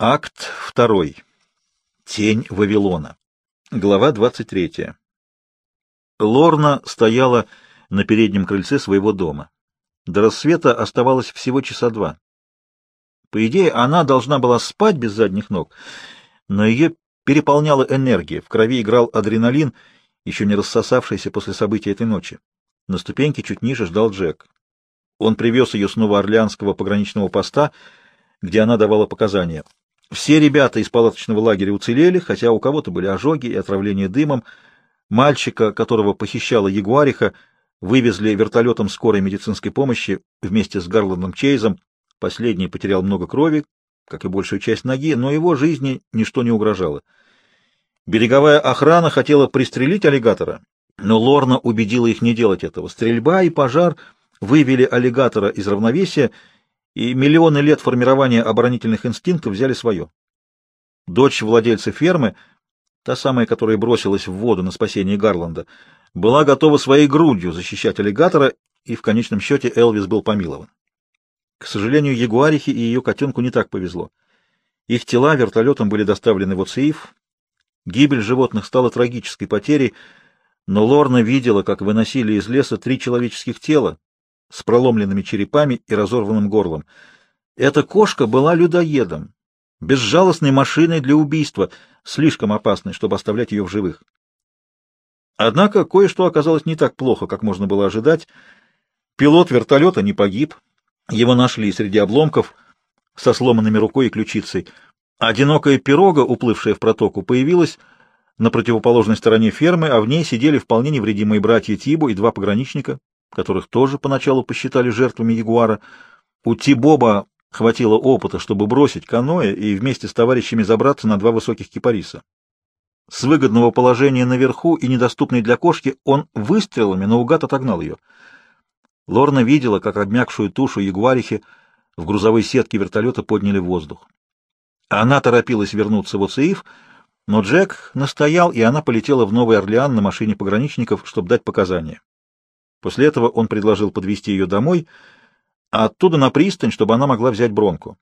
Акт 2. Тень Вавилона. Глава 23. Лорна стояла на переднем крыльце своего дома. До рассвета оставалось всего часа два. По идее, она должна была спать без задних ног, но ее переполняла энергия, в крови играл адреналин, еще не рассосавшийся после событий этой ночи. На ступеньке чуть ниже ждал Джек. Он привез ее с Новоорлеанского пограничного поста, где она давала показания. Все ребята из палаточного лагеря уцелели, хотя у кого-то были ожоги и отравление дымом. Мальчика, которого похищала Ягуариха, вывезли вертолетом скорой медицинской помощи вместе с Гарландом Чейзом. Последний потерял много крови, как и большую часть ноги, но его жизни ничто не угрожало. Береговая охрана хотела пристрелить аллигатора, но Лорна убедила их не делать этого. Стрельба и пожар вывели аллигатора из равновесия, и миллионы лет формирования оборонительных инстинктов взяли свое. Дочь владельца фермы, та самая, которая бросилась в воду на спасение Гарланда, была готова своей грудью защищать аллигатора, и в конечном счете Элвис был помилован. К сожалению, Ягуарихе и ее котенку не так повезло. Их тела вертолетом были доставлены в Оцеиф. Гибель животных стала трагической потерей, но Лорна видела, как выносили из леса три человеческих тела, с проломленными черепами и разорванным горлом. Эта кошка была людоедом, безжалостной машиной для убийства, слишком опасной, чтобы оставлять ее в живых. Однако кое-что оказалось не так плохо, как можно было ожидать. Пилот вертолета не погиб, его нашли среди обломков со сломанными рукой и ключицей. Одинокая пирога, уплывшая в протоку, появилась на противоположной стороне фермы, а в ней сидели вполне невредимые братья Тибу и два пограничника, которых тоже поначалу посчитали жертвами ягуара. У Тибоба хватило опыта, чтобы бросить каноэ и вместе с товарищами забраться на два высоких кипариса. С выгодного положения наверху и недоступной для кошки он выстрелами наугад отогнал ее. Лорна видела, как обмякшую тушу ягуарихи в грузовой сетке вертолета подняли в воздух. Она торопилась вернуться в Оцеиф, но Джек настоял, и она полетела в Новый Орлеан на машине пограничников, чтобы дать показания. После этого он предложил подвезти ее домой, а оттуда на пристань, чтобы она могла взять бронку.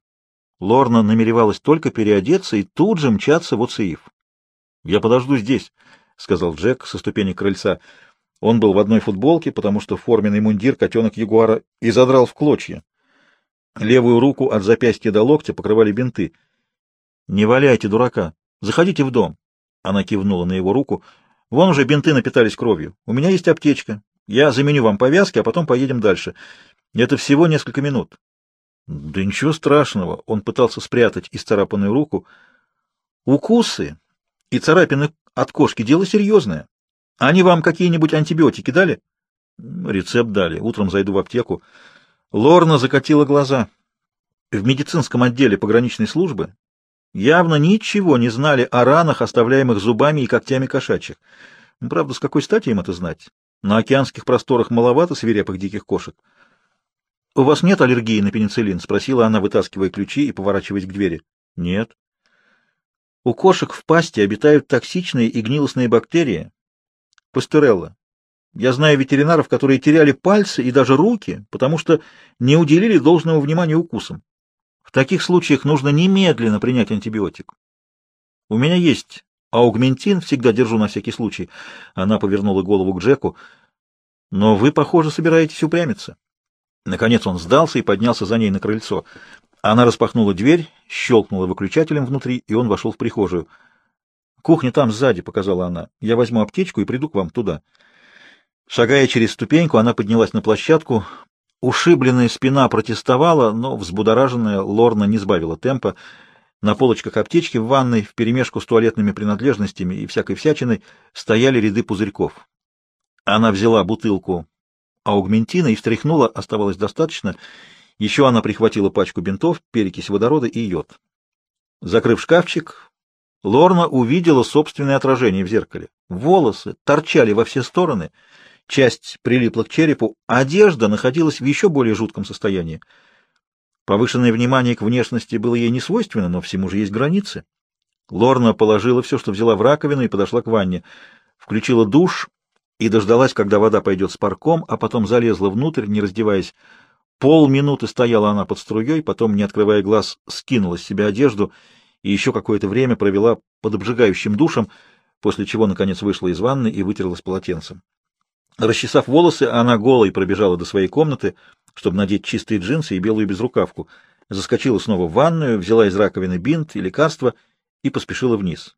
Лорна намеревалась только переодеться и тут же мчаться в Оцеиф. — Я подожду здесь, — сказал Джек со ступени крыльца. Он был в одной футболке, потому что форменный мундир котенок Ягуара и задрал в клочья. Левую руку от запястья до локтя покрывали бинты. — Не валяйте, дурака. Заходите в дом. Она кивнула на его руку. — Вон уже бинты напитались кровью. У меня есть аптечка. Я заменю вам повязки, а потом поедем дальше. Это всего несколько минут. Да ничего страшного. Он пытался спрятать исцарапанную руку. Укусы и царапины от кошки — дело серьезное. Они вам какие-нибудь антибиотики дали? Рецепт дали. Утром зайду в аптеку. Лорна закатила глаза. В медицинском отделе пограничной службы явно ничего не знали о ранах, оставляемых зубами и когтями кошачьих. Правда, с какой стати им это знать? На океанских просторах маловато свирепых диких кошек. — У вас нет аллергии на пенициллин? — спросила она, вытаскивая ключи и поворачиваясь к двери. — Нет. — У кошек в пасти обитают токсичные и гнилостные бактерии. Пастерелла. Я знаю ветеринаров, которые теряли пальцы и даже руки, потому что не уделили должного внимания укусам. В таких случаях нужно немедленно принять антибиотик. У меня есть Аугментин всегда держу на всякий случай. Она повернула голову к Джеку. Но вы, похоже, собираетесь упрямиться. Наконец он сдался и поднялся за ней на крыльцо. Она распахнула дверь, щелкнула выключателем внутри, и он вошел в прихожую. «Кухня там сзади», — показала она. «Я возьму аптечку и приду к вам туда». Шагая через ступеньку, она поднялась на площадку. Ушибленная спина протестовала, но взбудораженная Лорна не сбавила темпа. На полочках аптечки в ванной, вперемешку с туалетными принадлежностями и всякой всячиной, стояли ряды пузырьков. Она взяла бутылку аугментина и встряхнула, оставалось достаточно. Еще она прихватила пачку бинтов, перекись водорода и йод. Закрыв шкафчик, Лорна увидела собственное отражение в зеркале. Волосы торчали во все стороны, часть прилипла к черепу, одежда находилась в еще более жутком состоянии. Повышенное внимание к внешности было ей не свойственно, но всему же есть границы. Лорна положила все, что взяла в раковину, и подошла к ванне. Включила душ и дождалась, когда вода пойдет с парком, а потом залезла внутрь, не раздеваясь. Полминуты стояла она под струей, потом, не открывая глаз, скинула с себя одежду и еще какое-то время провела под обжигающим душем, после чего, наконец, вышла из ванны и вытерлась полотенцем. Расчесав волосы, она голой пробежала до своей комнаты, чтобы надеть чистые джинсы и белую безрукавку, заскочила снова в ванную, взяла из раковины бинт и лекарство и поспешила вниз.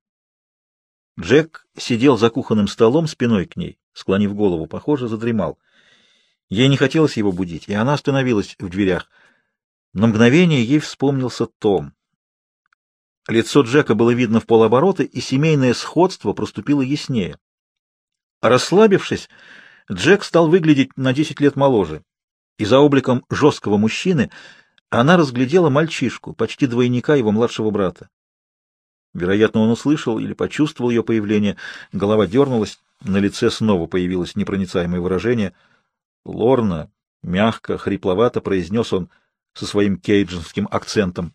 Джек сидел за кухонным столом спиной к ней, склонив голову, похоже, задремал. Ей не хотелось его будить, и она остановилась в дверях. На мгновение ей вспомнился Том. Лицо Джека было видно в полоборота, и семейное сходство проступило яснее. Расслабившись, Джек стал выглядеть на десять лет моложе, и за обликом жесткого мужчины она разглядела мальчишку, почти двойника его младшего брата. Вероятно, он услышал или почувствовал ее появление, голова дернулась, на лице снова появилось непроницаемое выражение. «Лорна», — мягко, хрипловато произнес он со своим кейджинским акцентом.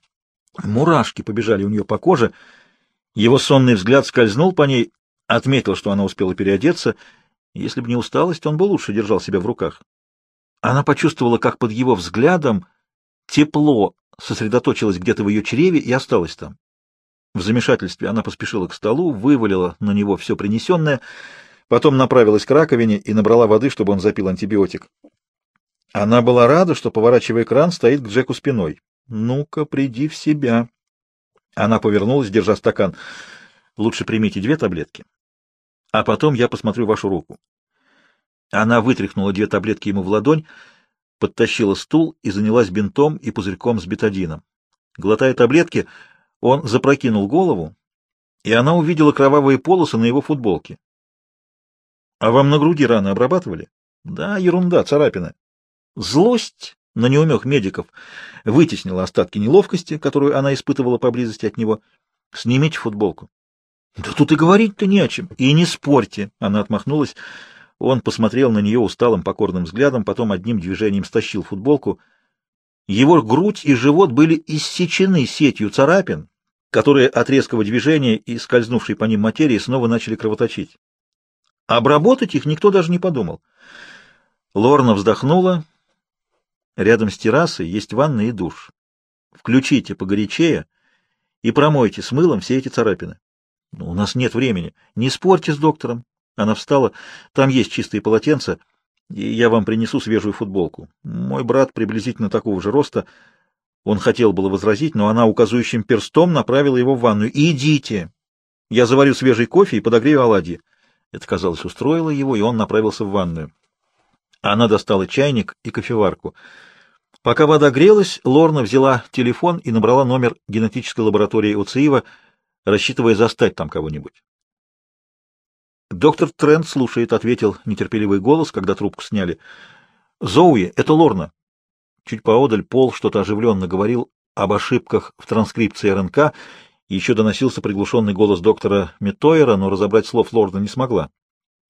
Мурашки побежали у нее по коже, его сонный взгляд скользнул по ней, отметил, что она успела переодеться — если бы не усталость, он бы лучше держал себя в руках. Она почувствовала, как под его взглядом тепло сосредоточилось где-то в ее чреве и осталось там. В замешательстве она поспешила к столу, вывалила на него все принесенное, потом направилась к раковине и набрала воды, чтобы он запил антибиотик. Она была рада, что, поворачивая кран, стоит к Джеку спиной. «Ну-ка, приди в себя». Она повернулась, держа стакан. «Лучше примите две таблетки, а потом я посмотрю вашу руку. Она вытряхнула две таблетки ему в ладонь, подтащила стул и занялась бинтом и пузырьком с бетадином. Глотая таблетки, он запрокинул голову, и она увидела кровавые полосы на его футболке. — А вам на груди раны обрабатывали? — Да, ерунда, царапина. Злость на неумех медиков вытеснила остатки неловкости, которую она испытывала поблизости от него. — Снимите футболку. Да тут и говорить-то не о чем. И не спорьте. Она отмахнулась. Он посмотрел на нее усталым покорным взглядом, потом одним движением стащил футболку. Его грудь и живот были иссечены сетью царапин, которые от резкого движения и скользнувшей по ним материи снова начали кровоточить. Обработать их никто даже не подумал. Лорна вздохнула. Рядом с террасой есть ванна и душ. Включите погорячее и промойте с мылом все эти царапины. Ну, у нас нет времени. Не спорьте с доктором. Она встала. Там есть чистые полотенца, и я вам принесу свежую футболку. Мой брат приблизительно такого же роста. Он хотел было возразить, но она указывающим перстом направила его в ванную. «Идите! Я заварю свежий кофе и подогрею оладьи». Это, казалось, устроило его, и он направился в ванную. Она достала чайник и кофеварку. Пока вода грелась, Лорна взяла телефон и набрала номер генетической лаборатории Уциева — рассчитывая застать там кого-нибудь. «Доктор Трент слушает», — ответил нетерпеливый голос, когда трубку сняли. «Зоуи, это Лорна». Чуть поодаль Пол что-то оживленно говорил об ошибках в транскрипции РНК, еще доносился приглушенный голос доктора Метойера, но разобрать слов Лорна не смогла.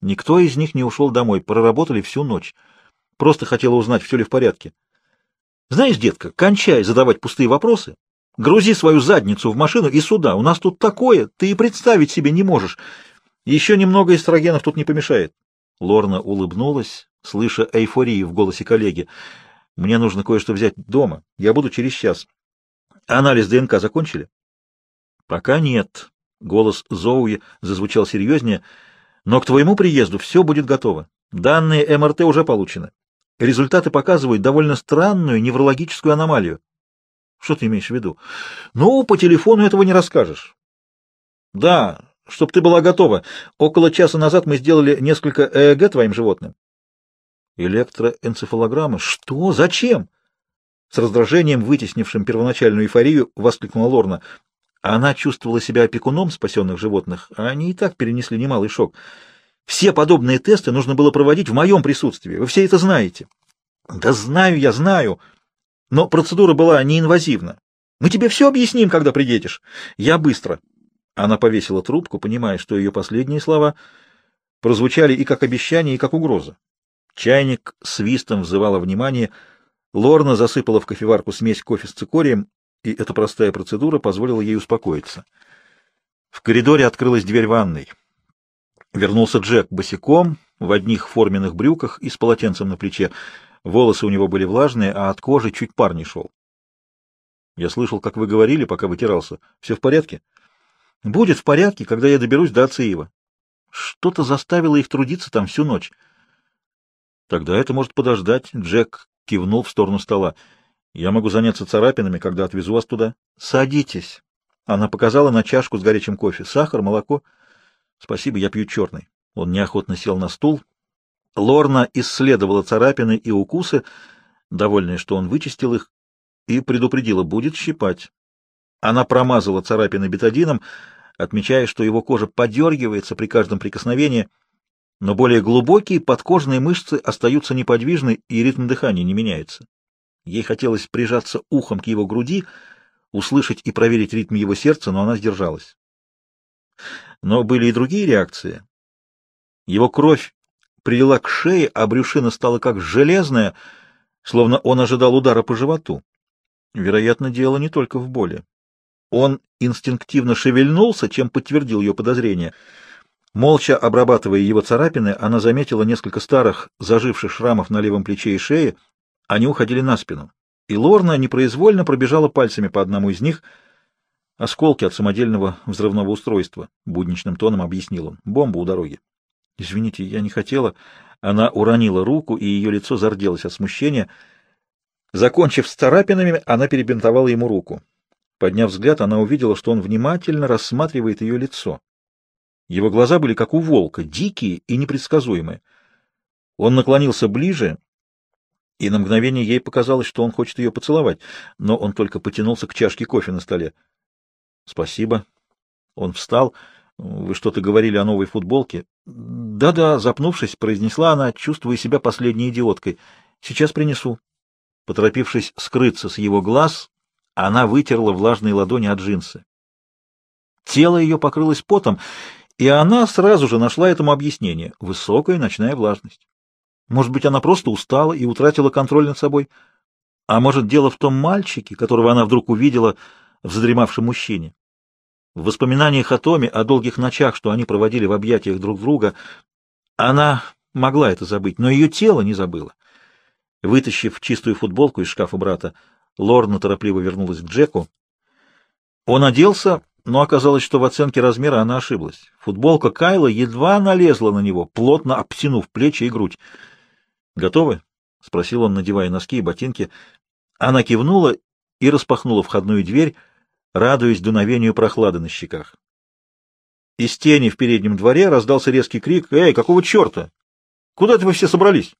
Никто из них не ушел домой, проработали всю ночь. Просто хотела узнать, все ли в порядке. Знаешь, детка, кончай задавать пустые вопросы Грузи свою задницу в машину и сюда. У нас тут такое, ты и представить себе не можешь. Еще немного эстрогенов тут не помешает. Лорна улыбнулась, слыша эйфорию в голосе коллеги. Мне нужно кое-что взять дома. Я буду через час. Анализ ДНК закончили? Пока нет. Голос Зоуи зазвучал серьезнее. Но к твоему приезду все будет готово. Данные МРТ уже получены. Результаты показывают довольно странную неврологическую аномалию. Что ты имеешь в виду? Ну, по телефону этого не расскажешь. Да, чтоб ты была готова. Около часа назад мы сделали несколько ЭЭГ твоим животным. Электроэнцефалограмма? Что? Зачем? С раздражением, вытеснившим первоначальную эйфорию, воскликнула Лорна. Она чувствовала себя опекуном спасенных животных, а они и так перенесли немалый шок. Все подобные тесты нужно было проводить в моем присутствии. Вы все это знаете. Да знаю я, знаю. Но процедура была неинвазивна. Мы тебе все объясним, когда приедешь. Я быстро. Она повесила трубку, понимая, что ее последние слова прозвучали и как обещание, и как угроза. Чайник свистом взывало внимание. Лорна засыпала в кофеварку смесь кофе с цикорием, и эта простая процедура позволила ей успокоиться. В коридоре открылась дверь ванной. Вернулся Джек босиком, в одних форменных брюках и с полотенцем на плече. Волосы у него были влажные, а от кожи чуть пар не шел. Я слышал, как вы говорили, пока вытирался. Все в порядке? Будет в порядке, когда я доберусь до Ациева. Что-то заставило их трудиться там всю ночь. Тогда это может подождать. Джек кивнул в сторону стола. Я могу заняться царапинами, когда отвезу вас туда. Садитесь. Она показала на чашку с горячим кофе. Сахар, молоко. Спасибо, я пью черный. Он неохотно сел на стул. Лорна исследовала царапины и укусы, довольная, что он вычистил их, и предупредила, будет щипать. Она промазала царапины бетадином, отмечая, что его кожа подергивается при каждом прикосновении, но более глубокие подкожные мышцы остаются неподвижны, и ритм дыхания не меняется. Ей хотелось прижаться ухом к его груди, услышать и проверить ритм его сердца, но она сдержалась. Но были и другие реакции. Его кровь прилила к шее, а брюшина стала как железная, словно он ожидал удара по животу. Вероятно, дело не только в боли. Он инстинктивно шевельнулся, чем подтвердил ее подозрение. Молча обрабатывая его царапины, она заметила несколько старых заживших шрамов на левом плече и шее. Они уходили на спину. И Лорна непроизвольно пробежала пальцами по одному из них. Осколки от самодельного взрывного устройства, — будничным тоном объяснил он. Бомба у дороги. Извините, я не хотела. Она уронила руку, и ее лицо зарделось от смущения. Закончив с царапинами, она перебинтовала ему руку. Подняв взгляд, она увидела, что он внимательно рассматривает ее лицо. Его глаза были как у волка, дикие и непредсказуемые. Он наклонился ближе, и на мгновение ей показалось, что он хочет ее поцеловать, но он только потянулся к чашке кофе на столе. — Спасибо. Он встал. — Вы что-то говорили о новой футболке? Да-да, запнувшись, произнесла она, чувствуя себя последней идиоткой. Сейчас принесу. Поторопившись скрыться с его глаз, она вытерла влажные ладони от джинсы. Тело ее покрылось потом, и она сразу же нашла этому объяснение — высокая ночная влажность. Может быть, она просто устала и утратила контроль над собой? А может, дело в том мальчике, которого она вдруг увидела в задремавшем мужчине? В воспоминаниях о Томе, о долгих ночах, что они проводили в объятиях друг друга, она могла это забыть, но ее тело не забыло. Вытащив чистую футболку из шкафа брата, Лорна торопливо вернулась к Джеку. Он оделся, но оказалось, что в оценке размера она ошиблась. Футболка Кайла едва налезла на него, плотно обтянув плечи и грудь. «Готовы?» — спросил он, надевая носки и ботинки. Она кивнула и распахнула входную дверь, радуясь дуновению прохлады на щеках. Из тени в переднем дворе раздался резкий крик. «Эй, какого черта? Куда это вы все собрались?»